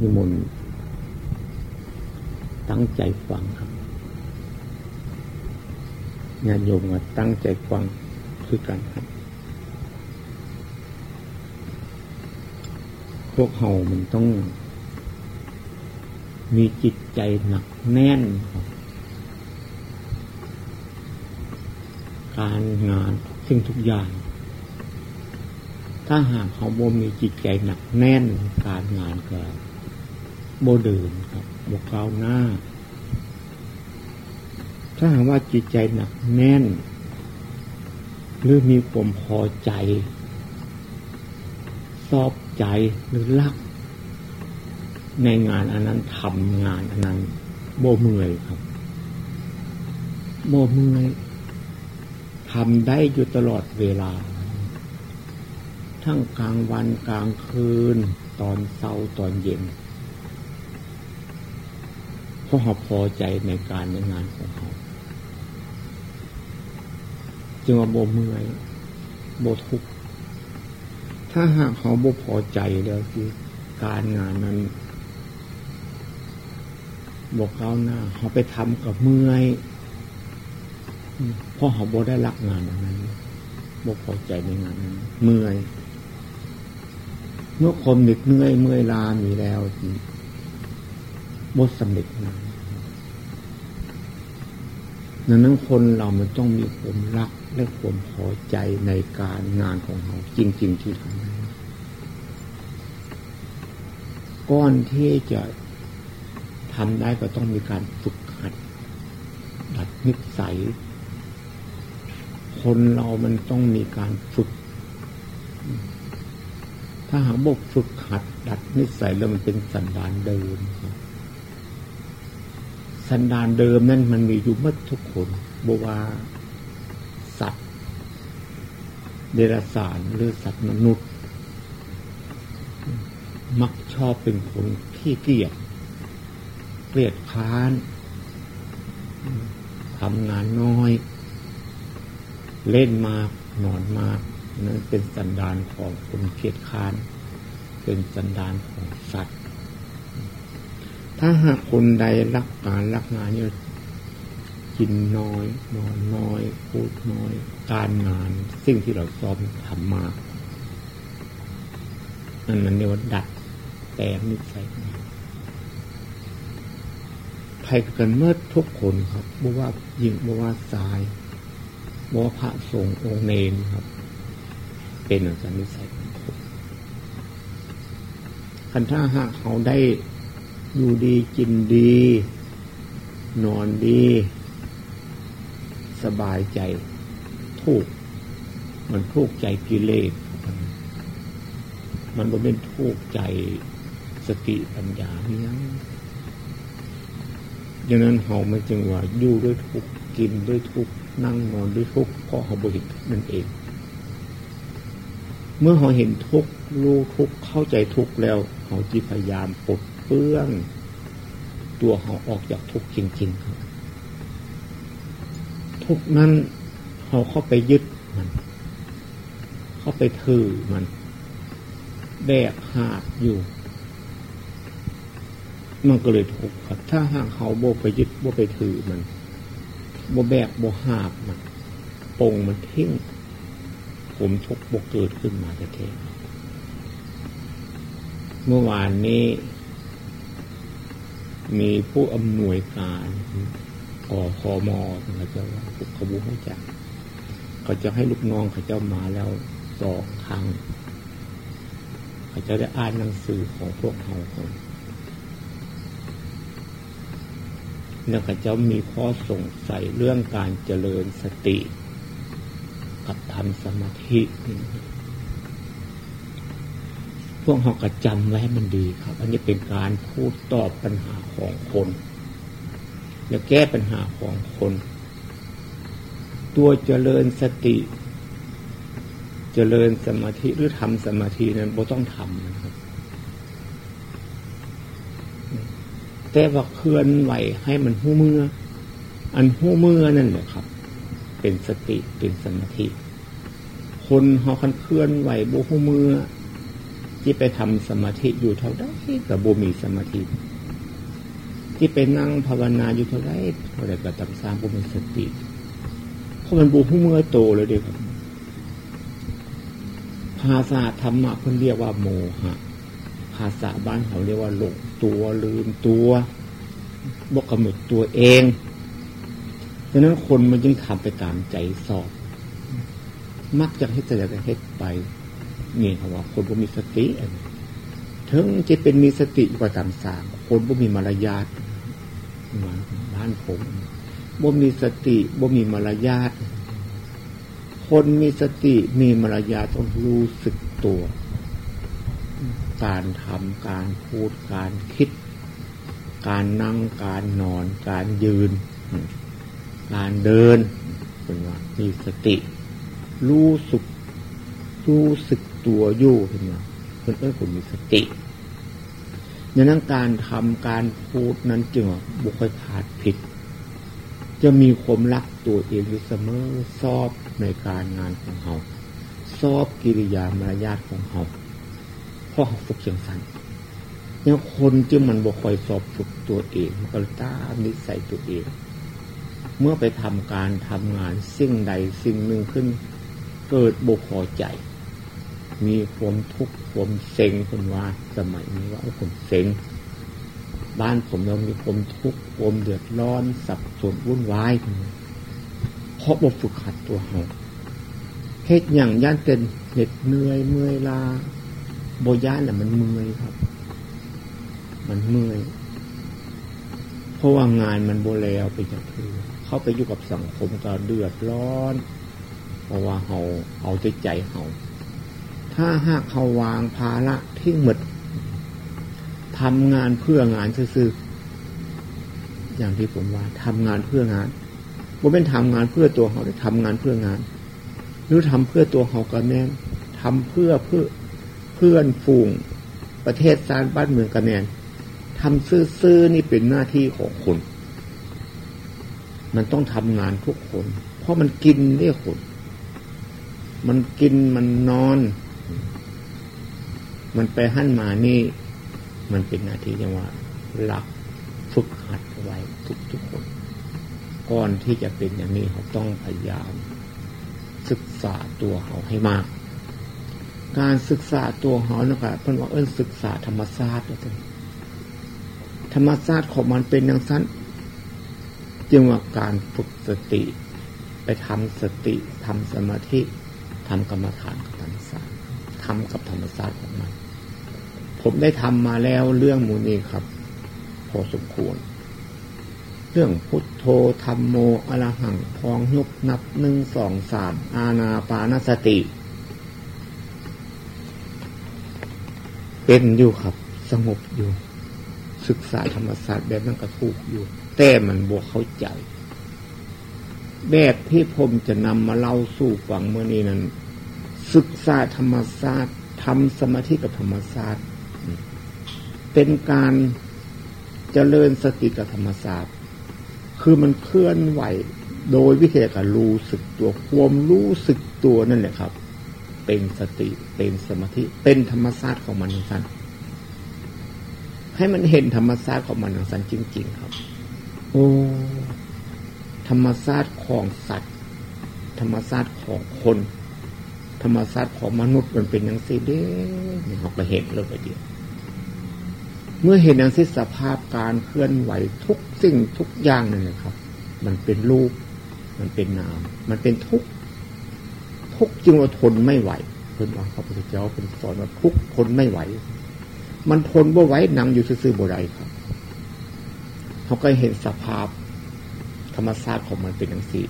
นิมนต์ตั้งใจฟังครับงานโยมมาตั้งใจฟังคือกันครับ พวกเฮามันต้อง มีจิตใจหนักแน่น การงานซึ่งทุกอย่าง ถ้าหากเขาบ่มีจิตใจหนักแน่นการงานเก็ โบเดินครับบกก้าวหน้า ถ้าหากว่าจิตใจหนักแน่น หรือมีความพอใจชอบใจหรือรัก ในงานอันนั้นทำงานอันนั้นโบเมื่อยครับโบเมื่อยทำได้อยู่ตลอดเวลา ทั้งกลางวันกลางคืน ตอนเช้าตอนเย็น เพราะเขาพอใจในการในงานของเขาจึงว่าโบเมื่อยโบทุกข์ถ้าหากเขาโบพอใจแล้วคือการงานนั้นบอกเขาหน้าเขาไปทำกับเมื่อยเพราะเขาโบได้รักงานนั้นโบพอใจในงานนั้น เมื่อยเมื่อคนเหน็ดเหนื่อยเมื่อยลามีแล้ว บดสำเร็จงานดังนั้นคนเรามันต้องมีความรักและความพอใจในการงานของเราจริง ๆ ที่ทำก้อนที่จะทำได้ก็ต้องมีการฝึกหัด ดัดนิสัย คนเรามันต้องมีการฝึก ถ้าหากบกฝึกหัด ดัดนิสัยแล้วมันเป็นสันดานเดิม สันดานเดิมนั่นมันมีอยู่มื่อทุกคนบว่าสัตว์ เดรัจฉานหรือสัตว์มนุษย์ มักชอบเป็นคนขี้เกลียจเกลียดค้านทำงานน้อย เล่นมากนอนมาก นั่นเป็นสันดานของคนเกลียดค้าน เป็นสันดานของสัตว์ ถ้าหากคนใดรักการรักงานเนี่ยกินน้อย นอนน้อย พูดน้อย การงาน สิ่งที่เราซ้อมทำมานั่นมันเรียกว่าดัดแปลงนิสัยใครกันเมื่อทุกคนครับบอกว่ายิงบอกว่าสายบอกว่าพระสงฆ์องค์เนนครับ เป็นอาจารย์นิสัยขันถ้าหากเขาได้ อยู่ดีกินดี นอนดี สบายใจทุกมันทุกใจกิเลสมันบ่เป็นทุกใจสติปัญญาเนี่ยดังนั้นเขาไม่จึงว่าอยู่ด้วยทุกกินด้วยทุกนั่งนอนด้วยทุกเพราะเขาบรินั่นเอง เมื่อเขาเห็นทุกรู้ทุกเข้าใจทุกแล้วเขาจีพยายามปลด เปื้องตัวเขาออกจากทุกข์จริงๆครับ ทุกนั้นเขาเข้าไปยึดมัน เข้าไปถือมันแบกหาบอยู่ มันก็เลยทุกข์ครับ ถ้าหากเขาโบไปยึดโบไปถือมันโบแบกโบหาบมันปงมันทิ้งผมทุกข์โบเกิดขึ้นมาแท้เมื่อวานนี้ มีผู้อำนวยการอพอมอเขาจะว่าเขบูให้จักเขาจะให้ลูกน้องเขาเจ้ามาแล้วสองครั้งเขาจะได้อ่านหนังสือของพวกเขาคนแล้วเขาจะมีข้อสงสัยเรื่องการเจริญสติ กับทำสมาธิ พวกเขากระจำไว้มันดีครับ อันนี้เป็นการพูดตอบปัญหาของคนจะแก้ปัญหาของคน ตัวเจริญสติ เจริญสมาธิหรือทำสมาธินั้นบ่ต้องทำนะครับ แต่ว่าเคลื่อนไหวให้มันหู้มืออันหู้มือนั่นแหละครับ เป็นสติเป็นสมาธิ คนเขาคันเคลื่อนไหวโบหูมือ ที่ไปทำสมาธิอยู่เท่าใดกับบุมีสมาธิ ที่ไปนั่งภาวนาอยู่เท่าไรเท่าไรก็ตามสร้างบุมีสติเพราะมันบูหูเมื่อโตเลยเดียวครับภาษาธรรมะเพิ่นเรียกว่าโมหะ ภาษาบ้านเขาเรียกว่าหลงตัวลืมตัวบกกำหนดตัวเองดังนั้นคนมันจึงทำไปตามใจสอบ มักจะให้แต่จะให้ไป นี่เขาว่าคนบ่มีสติถึงจะเป็นมีสติกว่าตามสามคนบ่มีมารยาทมาบ้านผมบ่มีสติบ่มีมารยาทคนมีสติมีมารยาต้องรู้สึกตัว การทำการพูดการคิด การนั่งการนอน การยืน การเดินเป็นว่ามีสติ รู้สึกรู้สึก ตัวยู่เห็นไหมเพื่อนเพื่อนคนมีสติดังนั้นการทำการพูดนั้นจึงบุคคลขาดผิด จะมีความรักตัวเองอยู่เสมอชอบในการงานของเขาชอบกิริยามารยาทของเขาเพราะเขาฝึกเชียงสันเนี่ยคนจึงมันบุคอยสอบฝึกตัวเองก็ตามนิสัยตัวเอง เมื่อไปทำการทำงานสิ่งใดสิ่งหนึ่งขึ้น เกิดบุพอใจ มีความทุกข์ความเซ็งคนว่า สมัยนี้ว่าผมเซ็งบ้านผมเรามีความทุกข์ความเดือดร้อนสับสนวุ่นวายเพราะบกฝึกขัดตัวเขาเฮ็ดอย่างย่านเต็นเหน็ดเหนื่อยเมื่อยลาโบย่านน่ะมันเมื่อยครับ มันเมื่อยเพราะว่างานมันโบแล้วไปจากคือเขาไปอยู่กับสังคมก็เดือดร้อน เพราะว่าเขาเอาใจใจเขา ถ้าหากเขาวางภาระทิ้งหมดทำงานเพื่องานซื่ออย่างที่ผมว่าทำงานเพื่องานบ่เป็นทำงานเพื่อตัวเขาแต่ทำงานเพื่องาน หรือทำเพื่อตัวเขากันแน่ทำเพื่อเพื่อเพื่อนฝูงประเทศชาติบ้านเมืองกันแน่ทำซื่อๆนี่เป็นหน้าที่ของคน มันต้องทำงานทุกคน เพราะมันกินเรียกคน มันกินมันนอน มันไปหั่นมานี่ มันเป็นหน้าที่ยังว่า หลักฝึกหัดไว้ทุกทุกคนก่อนที่จะเป็นอย่างนี้เขาต้องพยายาม ศึกษาตัวเขาให้มาก การศึกษาตัวเขานะครับเพื่อนว่าเอิ้นศึกษาธรรมศาสตร์เลยธรรมศาสตร์ของมันเป็นอย่างสั้นจึงว่าการฝึกสติ ไปทำสติทำสมาธิทำกรรมฐาน ทำกับธรรมศาสตร์ของมัน ผมได้ทำมาแล้วเรื่องมูนี้ครับ พอสมควร เรื่องพุทโธธรรมโมอรหังพองยุบนับหนึ่งสองสามอาณาปานสติ เป็นอยู่ครับ สงบอยู่ ศึกษาธรรมศาสตร์แบบนั้นก็ถูกอยู่ แต่มันบวกเข้าใจแบบที่ผมจะนำมาเล่าสู่ฟังเมื่อนี้นั้น ศึกษาธรรมศาสตร์ทำสมาธิกับธรรมศาสตร์ เป็นการเจริญสติกับธรรมศาสตร์ คือมันเคลื่อนไหวโดยวิธีการรู้สึกตัวความรู้สึกตัวนั่นแหละครับ เป็นสติเป็นสมาธิเป็นธรรมศาสตร์ของมันสั้นให้มันเห็นธรรมศาสตร์ของมันสั้นจริง ๆ ครับ โอ้ธรรมศาสตร์ของสัตว์ ธรรมศาสตร์ของคน ธรรมศาตร์ของมนุษย์มันเป็นอย่างสิเด้เราไปเห็นเลยไปเดียวเมื่อเห็นอย่างที่สภาพการเคลื่อนไหวทุกสิ่งทุกอย่างนั่นแหละครับ มันเป็นรูป มันเป็นนาม มันเป็นทุกทุกจึงว่าทนไม่ไหวเพื่อนว่าพระพุทธเจ้าเป็นสอนว่าทุกทนไม่ไหว มันทนบ่ไหวนั่งอยู่ซื่อๆบ่ได้ครับเขาก็เห็นสภาพ ธรรมชาติของมันเป็นอย่างสี่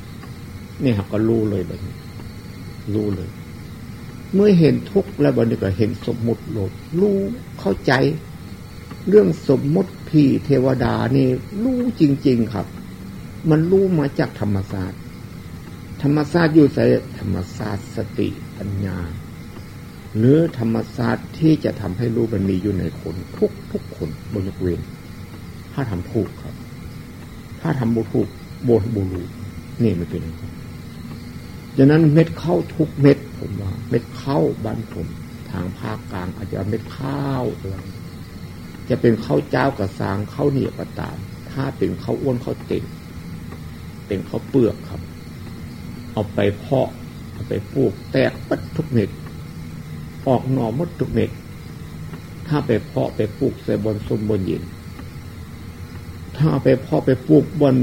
นี่ครับก็รู้เลยแบบนี้รู้เลย เมื่อเห็นทุกข์แล้วบันนี้ก็เห็นสมมุติโลดรู้เข้าใจ เรื่องสมมติผีเทวดานี่รู้จริง ๆครับ มันรู้มาจากธรรมศาสตร์ ธรรมศาสตร์อยู่ใส่ธรรมศาสตร์สติปัญญา หรือธรรมศาสตร์ที่จะทำให้รู้มันมีอยู่ในคนทุกทุกคนบนยกเว้นถ้าทำถูกครับ ถ้าทำบุถูกบนบุรูนี่มันเป็นดัง นั้นเม็ดข้าวทุกเม็ดผมว่า เม็ดข้าวบ้านผมทางภาคกลางอาจจะเม็ดข้าวอะไรจะเป็นข้าวเจ้ากระสางข้าวเหนียวกระตาม ถ้าเป็นข้าวอ้วนข้าวเต็มเป็นข้าวเปลือกครับ เอาไปเพาะเอาไปปลูกแตกปัดทุกเม็ดออกหน่อมดทุกเม็ดถ้าไปเพาะไปปลูกใส่บนสมบนยินถ้าไปเพาะไปปลูกบน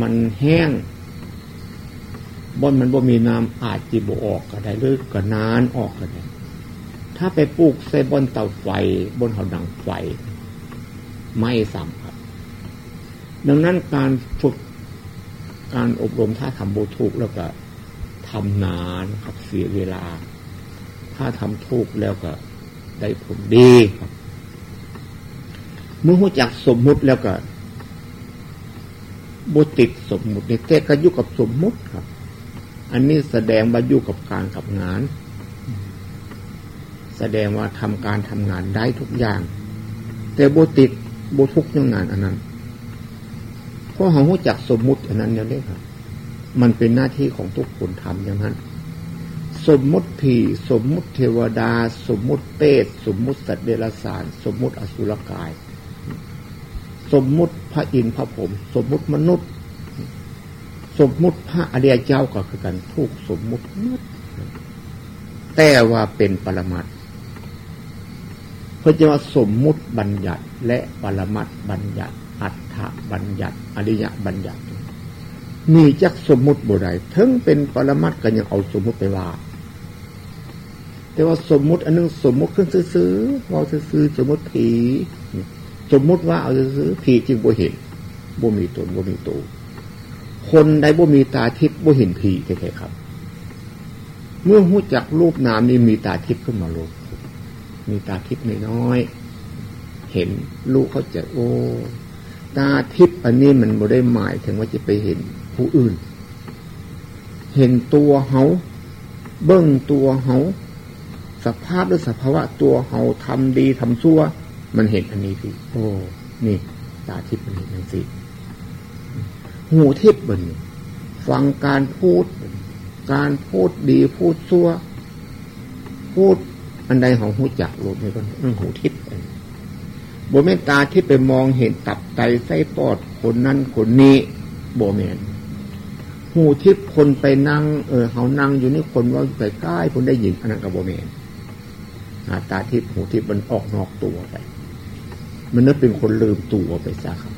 มันแห้ง บ่นมันบ่มีน้ำอาจจีบออกก็ได้หรือก็นานออกก็ได้ถ้าไปปลูกใส่บนเตาไฟบนหอดังไฟ ไม่ซ้ำครับ ดังนั้นการฝึกการอบรมถ้าทำโบถูกแล้วก็ทำนานครับเสียเวลา ถ้าทำถูกแล้วก็ได้ผลดีครับ เมื่อหัวจักสมมุติแล้วก็บุติดสมมุติในแก้ก็ยุกับสมมุติครับ อันนี้แสดงว่ายุกับการกับงาน แสดงว่าทำการทำงานได้ทุกอย่าง แต่บุติดบุทุกย่างงานอันนั้นเพราะเขาหัวจักสมมุติอันนั้นเนี่ยครับ มันเป็นหน้าที่ของทุกคนทำอย่างนั้นสมมุติผีสมมุติเทวดา สมมุติเปรตสมมุติสัตว์เดรัจฉาน สมมุติอสุรกาย สมมุติพระอินทร์พระผม สมมุติมนุษย์ สมมุติพระอริยเจ้าก็คือกันทุกสมมุติมดแต่ว่าเป็นปรมัตเพื่อจะว่าสมมุติบัญญัติและปรมัตบัญญัติ อัฏฐบัญญัติ อริยบัญญัติมีจักสมมุติบุไรถึงเป็นปรมัตก็ยังเอาสมมุติไปว่า แต่ว่าสมมุติอันนึงสมมุติขึ้นซื้อๆว่าซื้อสมมุติผีสมมุติว่าเอาซื้อผีจริงบ่เห็นบ่มีตนบ่มีตัว คนใดบ่มีตาทิพย์บ่เห็นผีแท้ๆครับ เมื่อหู้จักรูปนามนี่มีตาทิพย์ขึ้นมาลงมีตาทิพย์น้อยๆเห็นลูกเขาจะโอ้ตาทิพย์อันนี้มันบ่ได้หมายถึงว่าจะไปเห็นผู้อื่น เห็นตัวเขาเบิ้งตัวเขาสภาพหรือสภาวะตัวเขาทำดีทำชั่ว มันเห็นอันนี้สิโอ้นี่ ตาทิพย์มันเห็นอย่างสิ หูทิพย์มันฟังการพูด การพูดดีพูดซัวพูดอันใดของหูจักรู้ไหมกันเรื่องหูทิพย์บเมนตาที่ไปมองเห็นตับไตไส้ปอดคนนั้นคนนี้โบเมนหูทิพย์คนไปนั่งเออเขานั่งอยู่นี่คนว่าไปใกล้คนได้ยินอันนั้นกับโบเมนตาทิพย์หูทิพย์มันออกนอกตัวไป มันนึกเป็นคนลืมตัวไปซะครับ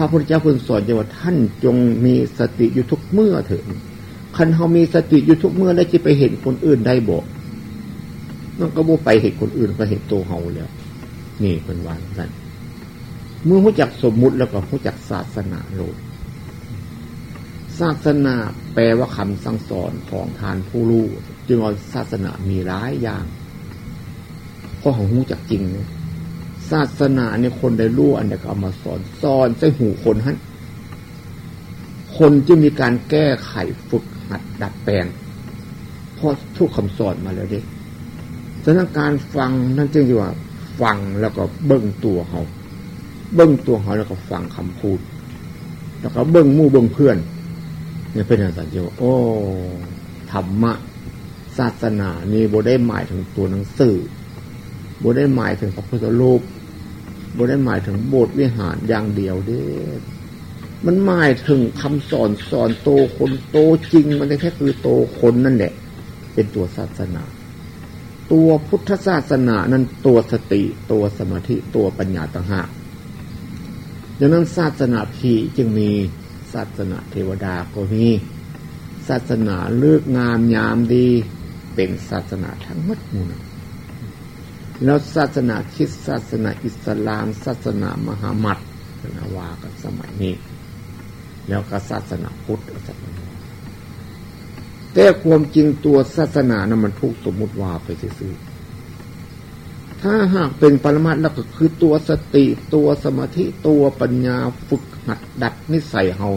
ระพุทธเจ้าคุณสอนว่าท่านจงมีสติอยู่ทุกเมื่อเถิดคันเขามีสติอยู่ทุกเมื่อแล้วจะไปเห็นคนอื่นได้บอกมันก็บ่ไปเห็นคนอื่นก็เห็นตัวเฮาแล้ว นี่เป็นวันนั้นเมื่อรู้จักสมมุติแล้วก็รู้จักศาสนาโลกศาสนาแปลว่าคำสั่งสอนของทานผู้รู้จึงเอาศาสนามีหลายอย่างเพราะของหูจักจริงเนี่ย ศาสนาเนี่ยคนได้รู้อันเดียก็เอามาสอนสอนใส่หูคนฮั่นคนจะมีการแก้ไขฝึกหัดดัดแปลงเพราะทุกคำสอนมาแล้วเด็กสถานการฟังนั่นจึงว่าฟังแล้วก็เบิ้งตัวเขาเบิ้งตัวเขาแล้วก็ฟังคำพูด แล้วก็เบิ้งมู่เบิ้งเพื่อนเนี่ยเป็นอย่างไรว่าโอ้ธรรมะศาสนานี่โบได้หมายถึงตัวหนังสือโบได้หมายถึงพระพุทธรูป โบได้หมายถึงโบสถ์วิหารอย่างเดียวเด้ มันหมายถึงคำสอนสอนโตคนโตจริง มันแค่คือโตคนนั่นแหละ เป็นตัวศาสนา ตัวพุทธศาสนานั้นตัวสติตัวสมาธิตัวปัญญาต่างหากดังนั้นศาสนาพีจึงมีศาสนาเทวดาก็มีศาสนาเลือกงามยามดี เป็นศาสนาทั้งหมดมูล แล้วศาสนาคริสต์ศาสนาอิสลาม ศาสนามหามัดนาวากันสมัยนี้ แล้วก็ศาสนาพุทธศาสนาแต่ความจริงตัวศาสนานะั้นมันทุกสมมุติว่าไปซื้อถ้าหากเป็นปรมัตแล้วก็คือตัวสติตัวสมาธิตัวปัญญาฝึกหัดดัดนิสัยเฮา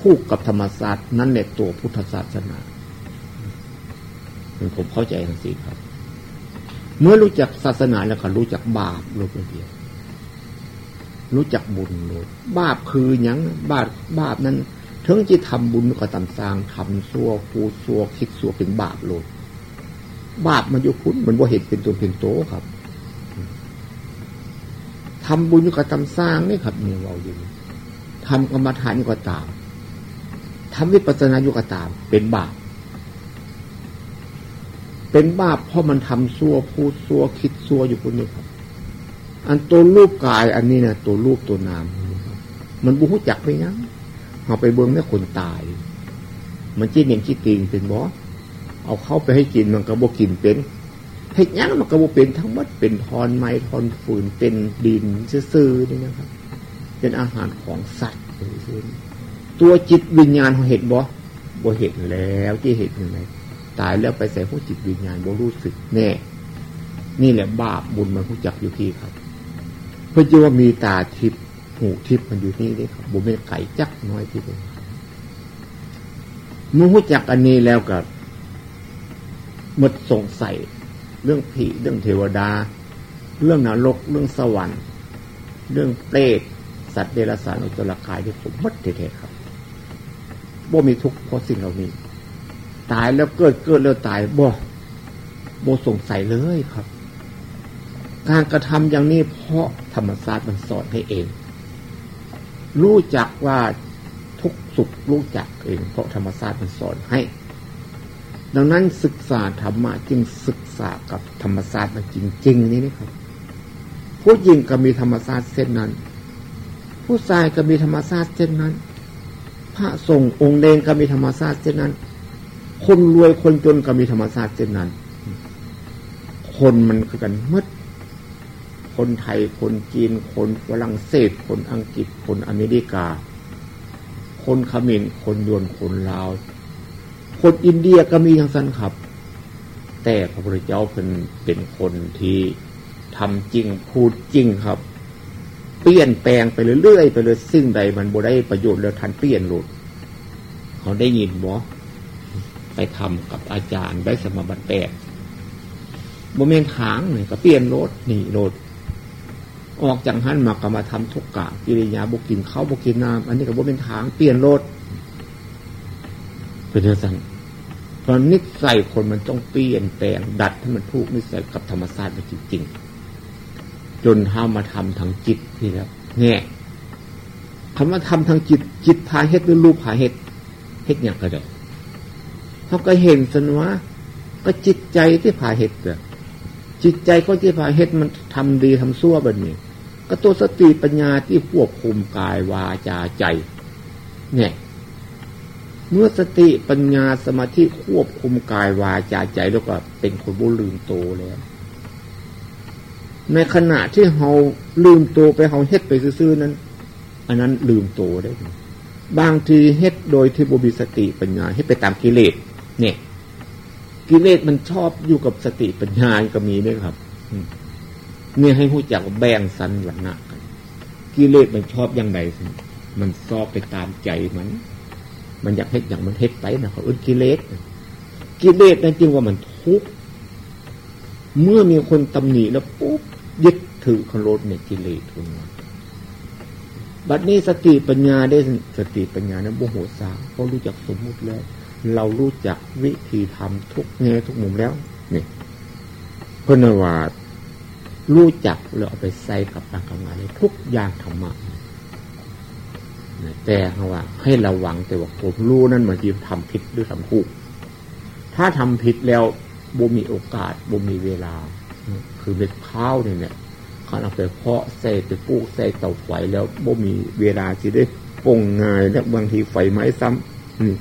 ผูกกับธรรมศาสตร์นั่นแหละตัวพุทธศาสนาผมเข้าใจทั้งสี่ครับ เมื่อรู้จักศาสนาแล้วก็รู้จักบาปลดเดียวรู้จักบุญลดบาปคืออย่างบาปบาปนั้นถึงจะทำบุญก็ตามสร้างทำซัวพูดซัวคิดซัวเป็นบาปลดบาปมันอยู่คุ้นมันบ่าเห็นเป็นตัวเป็นโตครับทำบุญกับทำสร้างนี่ครับเนี่ยเราอยู่ทำกรรมฐานกับตามทำวิปัสสนาอยู่กับตาม เป็นบาป เป็นบาปเพราะมันทำซัวพูดซัวคิดซัวอยู่คนนี้ครับ อันตัวรูปกายอันนี้นะตัวรูปตัวนามมันบุหุจักไปยังเอาไปเบิ้งแม่คนตาย มันจี้เนียจีติงเป็นบอเอาเข้าไปให้กินมันก็บกินเป็นเห็ดยังมันก็บเป็นทั้งหมดเป็นทอนไม้ทอนฝืนเป็นดินซื่อๆนี่นะครับ เป็นอาหารของสัตว์ตัวจิตวิญญาณเขาเห็นบ่บ่เห็นแล้วที่เห็นยังไง ตายแล้วไปใส่พวกจิตวิญญาณบ่รู้สึกแน่นี่แหละบาปบุญมันรู้จักอยู่ที่ครับ เพื่อจะว่ามีตาทิพย์หูทิพย์มันอยู่นี่นี่ครับบุญเป็นไก่จักน้อยที่เดียวมื่อรู้จักอันนี้แล้วกับมดสงสัยเรื่องผีเรื่องเทวดา เรื่องนรกเรื่องสวรรค์ เรื่องเปรตสัตว์เดรัจฉานอุตรกายที่ผมมัดเทๆครับบ่มีทุกข์เพราะสิ่งเหล่านี้ ตายแล้วเกิดเกิดแล้วตายบ่บ่สงสัยเลยครับ การกระทำอย่างนี้เพราะธรรมศาสตร์มันสอนให้เอง รู้จักว่าทุกสุขรู้จักเอง เพราะธรรมศาสตร์มันสอนให้ ดังนั้นศึกษาธรรมะจึงศึกษากับธรรมศาสตร์มันจริงๆนี่นะครับผู้หญิงก็มีธรรมศาสตร์เส้นนั้น ผู้ชายก็มีธรรมศาสตร์เส้นนั้น พระสงฆ์องค์เลนก็มีธรรมศาสตร์เส้นนั้น คนรวยคนจนก็มีธรรมศาตร์เส้นนั้น คนมันคือกันมดคนไทยคนจีนคนฝรั่งเศส คนอังกฤษคนอเมริกา คนเขมรคนยวนคนลาว คนอินเดียก็มีอย่างสั้นครับ แต่พระพุทธเจ้าเป็นเป็นคนที่ทำจริงพูดจริงครับ เปลี่ยนแปลงไปเรื่อยๆไปเลยซึ่งใดมันบ่ได้ประโยชน์แล้วทันเปลี่ยนหลุดเขาได้ยินบ่ ไปทำกับอาจารย์ได้สมบัติแปดโมเมนทางเนี่ยก็เปลี่ยนรถนี่รถออกจากหันมาก็มาทำทุกกะกิริยาบุกินข้าวบุกินน้ำอันนี้ก็บ่เป็นทางเปลี่ยนรถเป็นยังไงตอนนิสัยคนมันต้องเปลี่ยนแปลงดัดให้มันถูกนิสัยกับธรรมชาติมันจริงๆจนท้ามาทำทางจิตที่แล้วแง่คำว่าทำทางจิตจิตพาเฮ็ดหรือรูปพาเฮ็ดเฮ็ดอย่างก็ได้ เขาก็เห็นสนว่าก็จิตใจที่พาเฮ็ดเจิตใจก็ที่พาเฮ็ดมันทำดีทำซั่วแบบนี้ ก็ตัวสติปัญญาที่ควบคุมกายวาจาใจ เนี่ย เมื่อสติปัญญาสมาธิควบคุมกายวาจาใจแล้วก็เป็นคนบุลืมโตแล้วในขณะที่เฮาลืมโตไปเฮาเฮ็ดไปซื่อๆนั้น อันนั้นลืมโตได้ บางทีเฮ็ดโดยที่บุบิสติปัญญาให้ไปตามกิเลส กิเลสมันชอบอยู่กับสติปัญญาก็มีด้วยครับเนี่ยให้ผู้จักแบ่งสันหวันนะกันกิเลสมันชอบอย่างใดมันชอบไปตามใจมัน มันอยากเฮ็ดอย่างมันเฮ็ดไปนะเขาอึดกิเลสกิเลสนั่นจริงว่ามันทุกข์เมื่อมีคนตำหนิแล้วปุ๊บยึดถือคารถเนี่ยกิเลสทุนมาบัดนี้สติปัญญาได้สติปัญญานั้นโมโหสาเพรารู้จักสมมุติแล้ว เรารู้จักวิธีทำทุกแง่ทุกมุมแล้วนี่เพื่อนว่ารู้จักแล้วเอาไปใส่กับการทำงานในทุกอย่างธรรมะแต่เขาว่า ให้ระวังแต่ว่าผมรู้นั่นมันจะทำผิดหรือทำถูกถ้าทำผิดแล้วบ่มีโอกาสบ่มีเวลา คือเม็ดข้าวเนี่ยเนี่ยเขาเอาไปเพาะใส่ไปปลูกใส่เตาไฟแล้วบ่มีเวลาที่ได้ปงงายและบางทีไฟไหม้ซ้ำนี่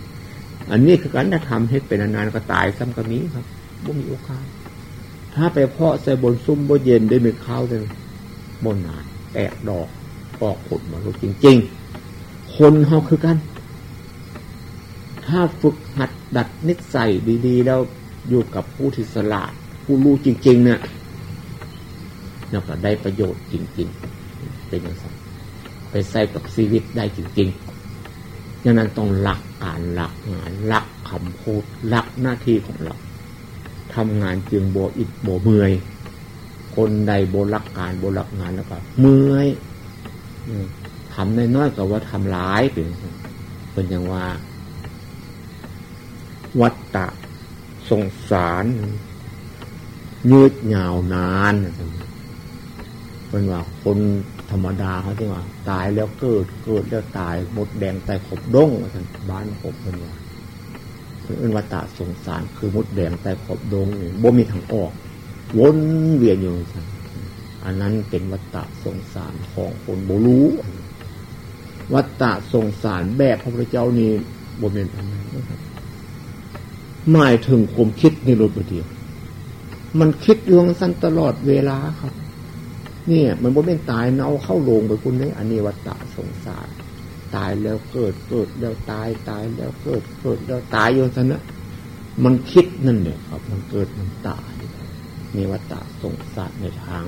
อันนี้คือการทำให้เป็นนานๆก็ตายซ้ำกับนี้ครับบ่มีโอกาส ถ้าไปเพาะใส่บนซุ้มบนเย็นได้มีข้าวเลยบนหนาแตกดอกออกผลมาลูกจริง ๆ คนเขาคือกัน ถ้าฝึกหัดดัดนิสัยดีๆ แล้วอยู่กับผู้ที่สลาด ผู้รู้จริง ๆ เนี่ยเราก็ได้ประโยชน์จริง ๆ เป็นอย่างไรไปใส่กับชีวิตได้จริง ๆ ดังนั้นต้องหลักอ่านหลักงานหลักคำพูดหลักหน้าที่ของเราทำงานจึงโบอิดโบเมื่อย คนใดโบรักการโบรักงานแล้วก็เมื่อยทำในน้อยกับว่าทำร้ายเป็นเป็นอย่างว่า วัตตะสงสารยืดยาวนานเป็นว่าคน ธรรมดาเขาที่ว่า ตายแล้วเกิดเกิดแล้วตายหมดแดงตายขบด้งบ้านผมเป็นว่าเป็นวัตาสงสารคือมดแดงตายขบดงบ่มีทางออก วนเวียนอยู่อันนั้นเป็นวัตะสงสารของคนโบรู้ วัตตะสงสารแบบพระพุทธเจ้านี่บนเป็นทำไมนะครับหมายถึงความคิดในรถเดียว มันคิดเรื่องสั้นตลอดเวลาครับ เนี่ย มันบ่เป็นตายเนาเข้าโรงไปคุณนี่อันนี้วัตตะสงสาร ตายแล้วเกิดเกิดแล้วตายตายแล้วเกิดเกิดแล้วตายอยู่สันนะ มันคิดนั่นเนี่ยครับ มันเกิดมันตายนี่วัตตะสงสารในทาง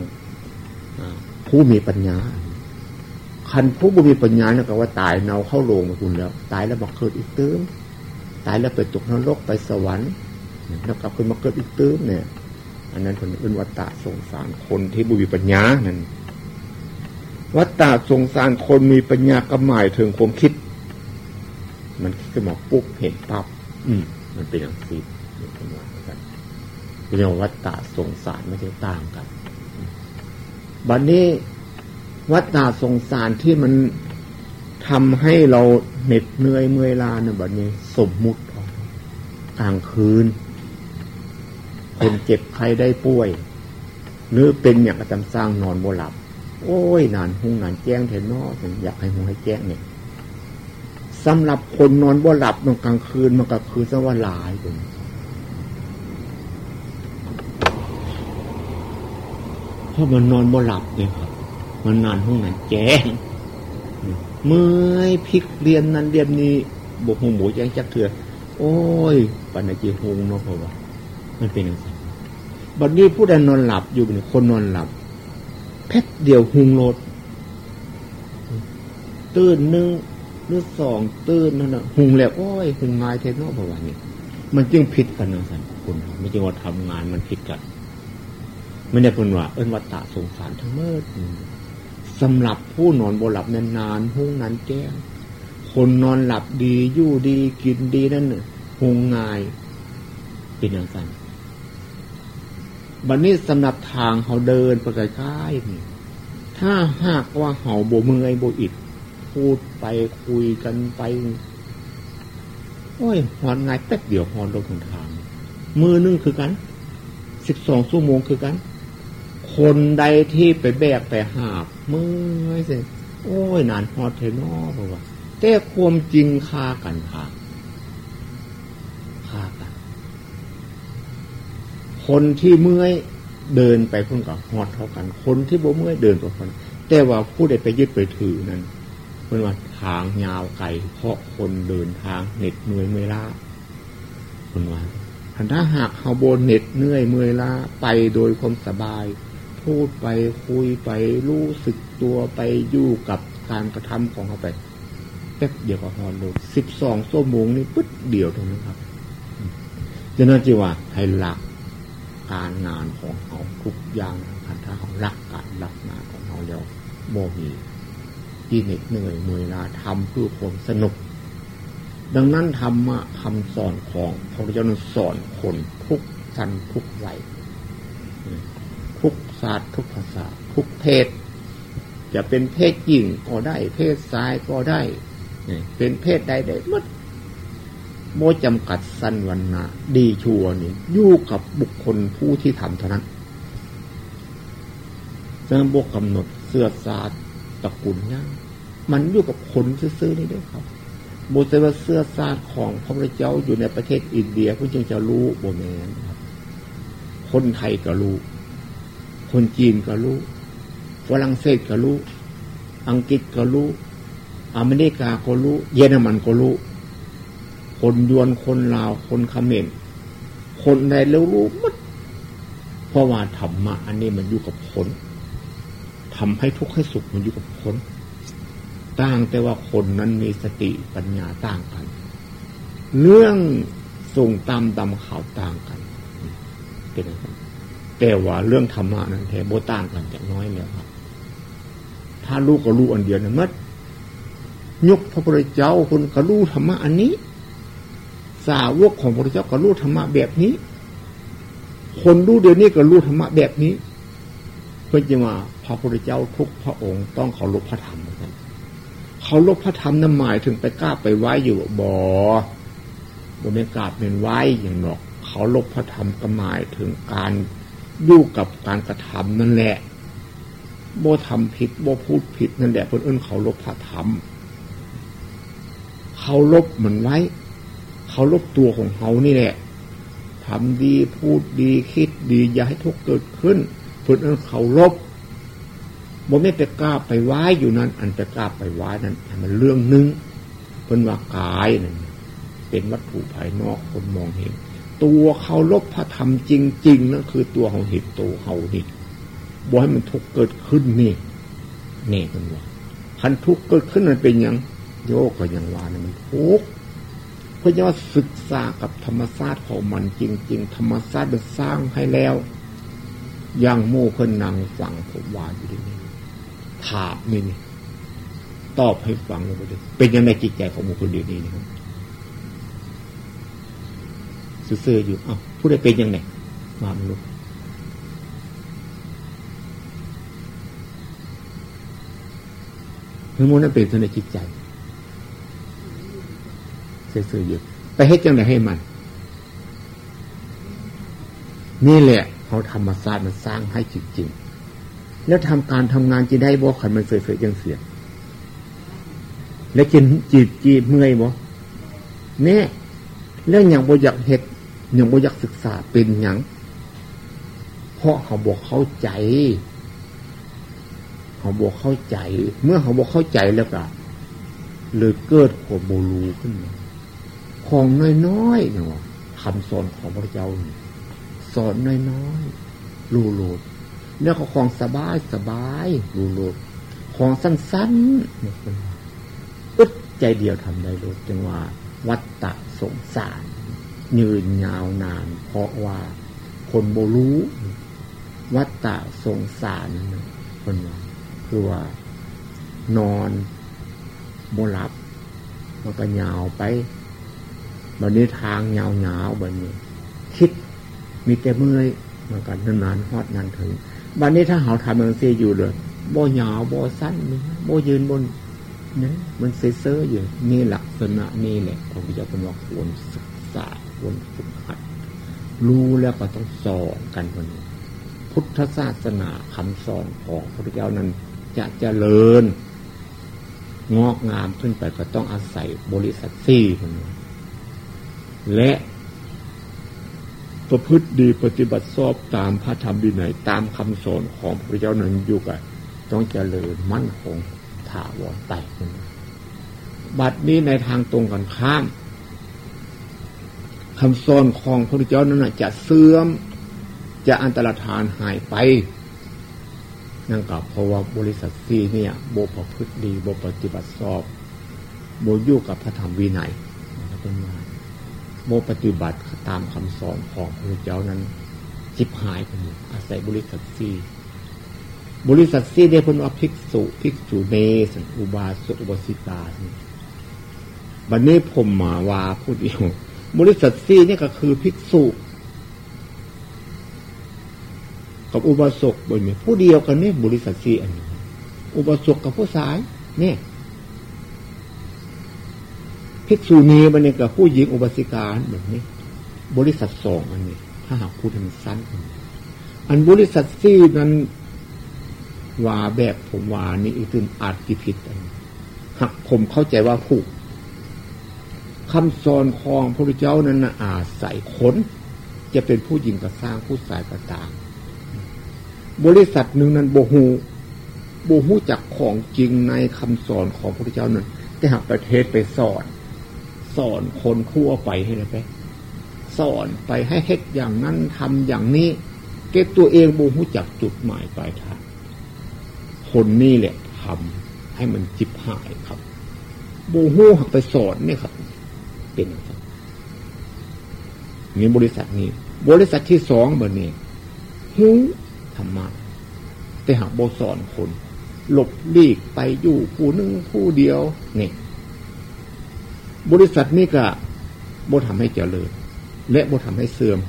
ผู้มีปัญญาคันผู้บุมีปัญญาเนี่ยก็ว่าตายเนาเข้าโรงมาคุณแล้ว ตายแล้วมาเกิดอีกตื้มตายแล้วไปตกนรกไปสวรรค์แล้วกลับขึ้นมาเกิดอีกตื้มเนี่ย อันนั้นคนเป็นวัตตะสงสารคนที่บุมีปัญญานั่นวัตตะสงสารคนมีปัญญาก็หมายถึงความคิด มันขึ้นมาปุ๊บเห็นปั๊บอืม มันเป็นอย่างนี้เป็นว่ากันเรียกว่าวัตตะสงสารไม่ใช่ต่างกันบัดนนี้วัฏฏาสงสารที่มันทำให้เราเหน็ดเหนื่อยเมื่อยล้าเนี่ยแบบนี้ สมมุติกลางคืน คนเจ็บใครได้ป่วย หรือเป็นอย่างจำสร้างนอนบ่หลับ โอ้ยนานหุงนานแจ้งเทนนออยากให้หุงให้แจ้งเนี่ยสำหรับคนนอนบ่หลับตอนกลางคืนมันก็คือสว่าหลายเลยเพราะมันนอนบ่หลับเนี่ยครับ มันนานห้องนั้นแจ้งเมื่อยพิกเรียนนั้นเรียนนี้บกหงหมูแจ้งจักเถื่อโอ้ยปัญจีหงเนาะเพราะว่า มันเป็นอย่างไรบัดนี้ผู้ใดนอนหลับอยู่เป็นคนนอนหลับแพ็เดียวหุงโลดตื่นหนึ่งหรือสองตื่นนั่นนะหุงแล้วโอ้ยหุงงายเทนอเพระว่านี่มันจึงผิดกันนะสันคุณไม่ใช่ว่าทำงานมันผิดกันไม่ได้เป็นว่าเอิ้นวัตตะสงสารทั้งเมื่อสำหรับผู้นอนบหลับนานๆหุ้งนั้นแจ้งคนนอนหลับดียู่ดีกินดีนั่นหุงง่ายเป็นอย่างนั้น บัดนนี้สำหรับทางเขาเดินไปใกล้ๆนี่ถ้าหากว่าเขาโบมือไอโบอิดพูดไปคุยกันไป โอ้ยหอนง่ายแป๊บเดียวหอนลงทาง มือนึงคือกันสิบสองชั่วโมงคือกัน คนใดที่ไปแบกไปหาบมือเสร็จโอ้ยนานฮอดเทนอบอกว่าแต่ความจริงฆ่ากันค่ะากัน คนที่เมื่อยเดินไปพุ่งกับฮอดเท่ากัน คนที่บ่เมื่อยเดินกับคนแต่ว่าผู้ใดไปยึดไปถือนั้นเพื่อนว่าทางยาวไกลเพราะคนเดินทางเหน็ดเหนื่อยเมื่อยล้าคนว่าถ้าหากเขาโบนเหน็ดเหนื่อยเมื่อยล้าไปโดยความสบาย พูดไปคุยไปรู้สึกตัวไปอยู่กับการกระทำของเขาไปแป๊บเดียวก็ฮอนลงสิบสองชั่วโมงนี่ปึ๊ดเดียวตรงนี้ครับจะนั่นจีว่าให้หลัก การงานของเขาทุกอย่างคันถ้าเขารักการรักงานของเขาแล้วโมมีที่เหน็ดเหนื่อยเมื่อยลาทำเพื่อความสนุก ดังนั้นธรรมะคำสอนของพระพุทธเจ้าสอนคนทุกสันทุกไหวทุกศาสตร์ทุกภาษา ทุกเพศ จะเป็นเพศหญิงก็ได้ เพศชายก็ได้ เป็นเพศใดได้หมด โมจำกัดสั้นวันนะดีชัวนี่อยู่กับบุคคลผู้ที่ทำเท่านั้นจะบวกกำหนดเสื้อสาดตระกูลย่างมันอยู่กับคนซื้อๆนี่ด้วยครับโบเซว่าเสื้อสาดของพระพุทธเจ้าอยู่ในประเทศอินเดียผู้จึงจะรู้โบแมนครับ คนไทยก็รู้ คนจีนก็รู้ฝรั่งเศสก็รู้ อังกฤษก็รู้ อเมริกาก็รู้ เยอรมันก็รู้ คนยวนคนลาวคนเขมรคนใดแล้วรู้มัดเพราะว่าธรรมะอันนี้มันอยู่กับคนทำให้ทุกข์ให้สุขมันอยู่กับคนต่างแต่ว่าคนนั้นมีสติปัญญาต่างกันเรื่องส่งตามดำขาวต่างกัน เป็นอะไรแต่ว่าเรื่องธรรมะนั้นแท้โบต่างกันจากน้อยแล้วครับ ถ้ารู้ก็รู้อันเดียวนะมัดยกพระพุทธเจ้าคนก็รู้ธรรมะอันนี้ สาวกของพระพุทธเจ้าก็รู้ธรรมะแบบนี้ คนรู้เดี๋ยวนี้ก็รู้ธรรมะแบบนี้ เพื่อจะว่าพระพุทธเจ้าทุกพระองค์ต้องเคารพพระธรรมเหมือนกันเขาลบพระธรรมนั้นหมายถึงไปกล้าไปไหว้อยู่บ่บนกาเป็นไหว้อย่างหนอก เขาลบพระธรรมก็หมายถึงการยู่กับการกระทำนั่นแหละโบทำผิดโบพูดผิดนั่นแหละเพื่อนเอื้นเขาลบพระธรรม เขาลบเหมือนไว้ เขาลบตัวของเขานี่แหละทำดีพูดดีคิดดี อย่าให้ทุกข์เกิดขึ้นเพื่อนเอื้นเขาลบบ่ไม่ไปกล้าไปไว้อยู่นั้น อันไปกล้าไปไว้นั้นมันเรื่องนึงเพิ่นว่ากายนั่นเป็นวัตถุภายนอกคนมองเห็น ตัวเขาลบพระธรรมจริงๆนั่นคือตัวเของหิตตัวเขาหิตบ่ให้มันทุกข์เกิดขึ้นนี่นี่มันว่าคันทุกข์เกิดขึ้นมันเป็นยังโยกก็ยังว่านี่มันทุกเพราะว่าศึกษากับธรรมชาติของมันจริง ๆ ธรรมชาติมันสร้างให้แล้วอย่างโม่เพิ่นนางฝังผมว่าอยู่ดีนี่ถามนี่นี่ตอบให้ฟังเลยเป็นยังไงจิตใจของบุคคลเดียวนี้นะครับซื่ออยู่อ้าวผู้ใดเป็นยังไงมาไม่รู้ทั้งหมดนั้นเป็นสนจิตใจ ซื่ออยู่ไปให้จังไดให้มัน นี่แหละเขาธรรมศาสตร์มันสร้างให้จริงๆแล้วทำการทำงานจีได้บ่ขันมันเสยๆยังเสียแล้วกินจีบจีบเมื่อยบ่เนี่ยเรื่องอย่างบ่อยากเห็ดอย่างบ่อยากศึกษาเป็นอย่างเพราะเขาบอกเข้าใจ เขาบอกเข้าใจ เมื่อเขาบอกเข้าใจแล้วก็เลยเกิดความโมลูขึ้นมา ของน้อยๆเนาะคำสอนของพระเจ้า สอนน้อยๆรูโลดแล้วก็ของสบายสบายรูโลดของสั้นๆเนี่ยเป็นอึดใจเดียวทำได้โลดจังว่า วัตตะสงสาร ยืนยาวนาน เพราะว่าคนโบรู้ วัตตะสงสารคนว่าคือว่านอนโมลับ มันก็ยาวไป บันนี้ทางยาวยาวบันนี้ คิดมีแต่เมื่อยมันกันนานๆฮอดนานถึงบันนี้ถ้าเขาทำมันเสียอยู่เลยโบยาวโบสั้นโบยืนบนนี่มันเซ่ออยู่นี่ลักษณะนี่แหละพระพุทธเจ้าเป็นว่าควรศึกษาควรฝึกหัด รู้แล้วก็ต้องสอนกันคนนี้พุทธศาสนาคำสอนของพระพุทธเจ้านั้น จะเจริญ งอกงามขึ้นไปก็ต้องอาศัยบริษัทซี่คนนี้ และประพฤติดีปฏิบัติชอบตามพระธรรมวินัยตามคำสอนของพระเจ้านั้นอยู่กันต้องเจริญมั่นคงถาวรไปบัดนี้ในทางตรงกันข้ามคำสอนของพระเจ้านั้นจะเสื่อมจะอันตรธานหายไปนั่นกับเพราะว่าบริษัทซีเนี่ยโบประพฤติดีโบปฏิบัติชอบโบยุ่กับพระธรรมวินัยเป็นมา โมปฏิบัติตามคำสอนของพระเจ้านั้นจิบหายไปอาศัยบริษัทซีบริษัทซีได้พ้นว่าภิกษุภิกษุเนสอุบาสกอุบาสิกาบันนี้ผมมาว่าพูดเดียวบริษัทซีนี่ก็คือภิกษุกับอุบาสกบนนี้ผู้เดียวกันเนี่ยบริษัทซีอันนี้อุบาสกกับผู้สายเนี่ย ภิกษุณีมันเนี่ยกับผู้หญิงอุบาสิกาแบบนี้ บริษัทสองอันนี้ ถ้าหากพูดถึงสั้นอันบริษัทซี่นั้นว่าแบบผมว่านี่อีกตึงอาจจิผิดอันหากผมเข้าใจว่าผูกคำสอนของพระเจ้านั้นนะอาศัยขนจะเป็นผู้หญิงก็สร้างผู้ชายก็ตามบริษัทหนึ่งนั้นโบหูโบหูจากของจริงในคำสอนของพระเจ้านั้นแต่หากประเทศไปสอน สอนคนทั่วไปให้เลยไปสอนไปให้เฮ็ดอย่างนั้นทำอย่างนี้ เก็บตัวเองบูหูจักจุดหมายปลายทางคนนี่แหละทำให้มันจิบหายครับบูหูหักไปสอนเนี่ยครับ เป็นครับมีบริษัทนี้ บริษัทที่สองเบอร์นี้หูธรรมะแต่หากโบสอนคน หลบลีกไปอยู่ผู้หนึ่งผู้เดียวเนี่ย บริษัทนี้ก็บ่ทำให้เจริญ และบ่ทำให้เสื่อม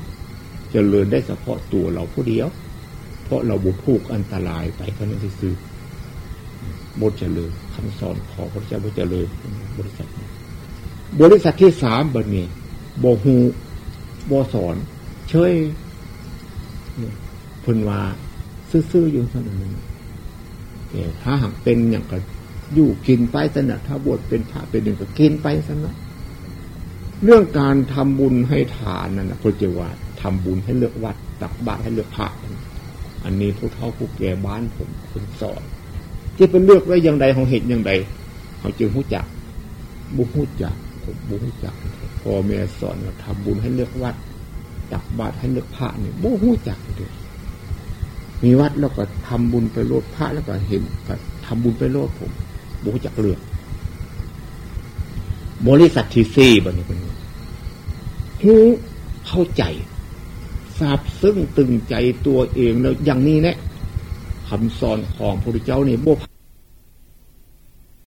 เจริญได้เฉพาะตัวเราผู้เดียว เพราะเราบุผูกอันตรายไปเท่านั้นที่ซื้อบทเจริญคำสอนขอพระเจ้าบทเจริญบริษัท บริษัทที่สามบัดนี้บหูบสอน เชยพิ่นว่าซื่อๆอยู่เท่านั้นแต่ถ้าหากเป็นอย่างก็ อยู่กินไปสนะถ้าบวชเป็นพระเป็นหนึ่งก็กินไปสนะเรื่องการทำบุญให้ทานนั่นนะพระเจ้าว่าทำบุญให้เลือกวัด ตักบาตรให้เลือกพระอันนี้ผู้เฒ่าผู้แก่บ้านผมคนสอนที่เป็นเลือกไว้อย่างใดของเหตุอย่างใดเขาจึงหู้จักบุหู้จักผมบุหู้จักพอแม่สอนว่าทำบุญให้เลือกวัด ตักบาตรให้เลือกพระเนี่ยบุหู้จักเลยมีวัดแล้วก็ทำบุญไปโลดพระแล้วก็เห็นก็ทำบุญไปโลดผม บูจักเลือก บริษัทที่สี่บันนี้เป็นหูเข้าใจทราบซึ่งตึงใจตัวเองแล้วอย่างนี้แนะคำสอนของพระพุทธเจ้านี่บุ